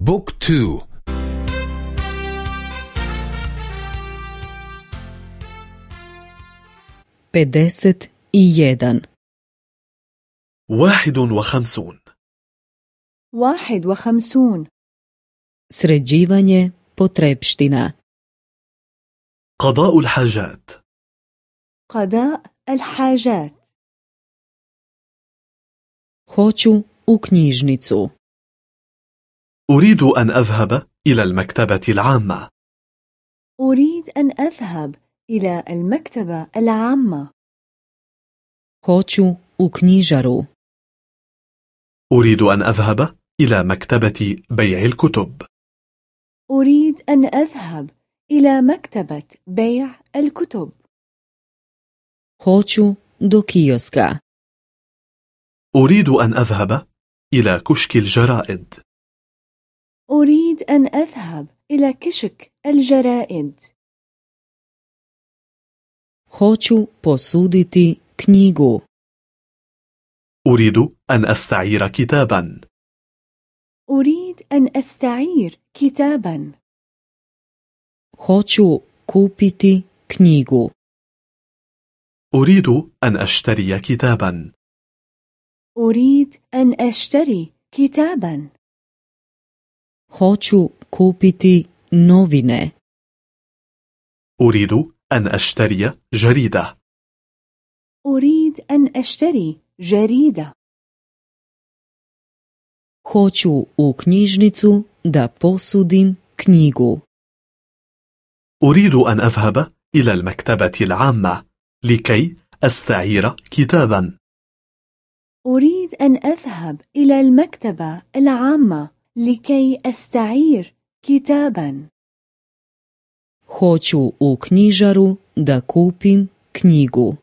بوك تو. بدست إيادن واحد وخمسون. واحد وخمسون. سرجيواني بطريبشتنا قضاء الحاجات. قضاء الحاجات. Хочу у книжницу أريد أن أذهب إلى المكتبة العامة. أريد أن أذهب إلى المكتبة العامة. Hoću u knjižaru. أريد أن أذهب إلى مكتبة بيع الكتب. أريد أن أذهب إلى مكتبة بيع الكتب. Hoću do kioska. أريد أن أذهب إلى كشك الجرائد. أريد أن أذهب إلى كشك الجرائد. Hoću posuditi knjigu. أريد أن أستعير كتابا. أريد أن أستعير كتابا. Hoću kupiti knjigu. أريد أن أشتري كتابا. أريد أن أشتري كتابا. Hoću kupiti novine. أريد أن أشتري جريدة. أريد أن أشتري جريدة. Hoću u knjižnicu da posudim knjigu. أريد أن أذهب إلى المكتبة العامة لكي أستعير كتابا. أريد أن أذهب إلى المكتبة العامة لكي أستعير كتابا. Hoću u knjižaru da kupim knjigu.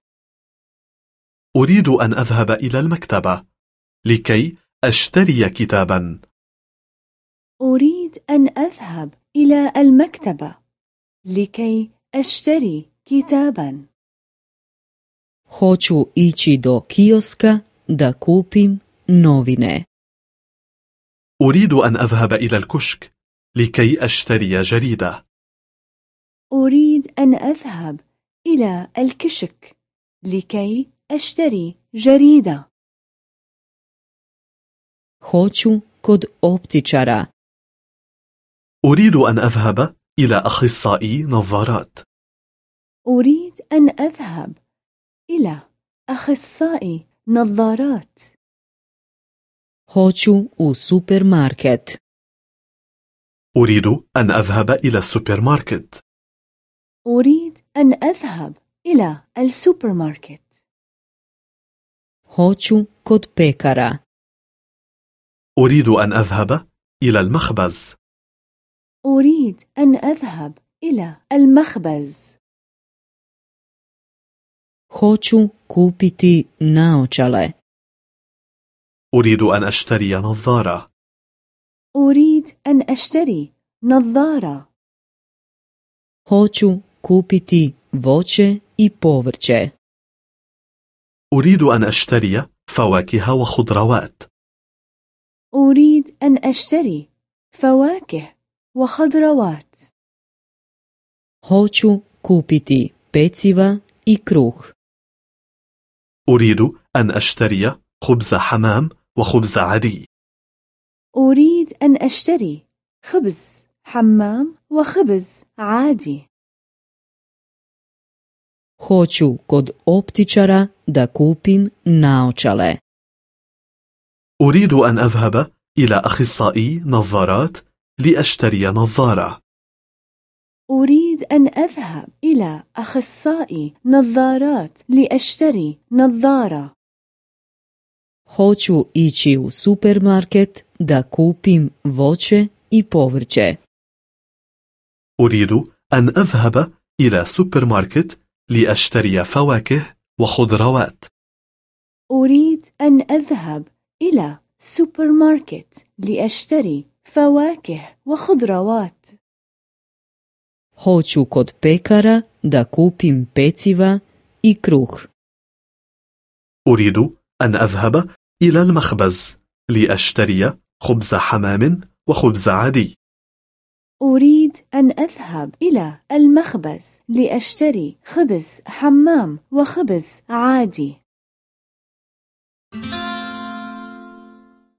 أريد أن أذهب إلى المكتبة لكي أشتري كتابا. أريد أن أذهب إلى المكتبة لكي أشتري كتابا. Hoću ići do kioska da kupim novine. أريد أن أذهب إلى الكشك لكي أشتري جريدة. أريد أن أذهب إلى الكشك لكي أشتري جريدة. Hoću kod optičara. أريد أن أذهب إلى أخصائي نظارات. أريد أن أذهب إلى أخصائي نظارات. Hoću u supermarket. أريد أن أذهب إلى السوبر ماركت أريد أن أذهب إلى السوبر ماركت hoću kod pekara. أريد أن أذهب إلى المخبز أريد أن أذهب إلى المخبز hoću kupiti naočale. أريد أن أشتري نظارة. أريد أن أشتري نظارة. Hoću kupiti voće i povrće. أريد أن أشتري فواكه وخضروات. أريد أن أشتري فواكه وخضروات. Hoću kupiti peciva i kruh. أريد أن أشتري خبز حمام وخبز عادي. أريد أن أشتري خبز حمام وخبز عادي. Hoću kod optičara da kupim naočale. أريد أن أذهب إلى أخصائي نظارات لأشتري نظارة. أريد أن أذهب إلى أخصائي نظارات لأشتري نظارة. Hoću ići u supermarket da kupim voće i povrće. أريد أن أذهب إلى سوبر ماركت لأشتري فواكه وخضروات. أريد أن أذهب إلى سوبر ماركت لأشتري فواكه وخضروات. Hoću kod pekara da kupim peciva i kruh. أريد أن أذهب إلى المخبز لأشتري خبز حمام وخبز عادي. أريد أن أذهب إلى المخبز لأشتري خبز حمام وخبز عادي.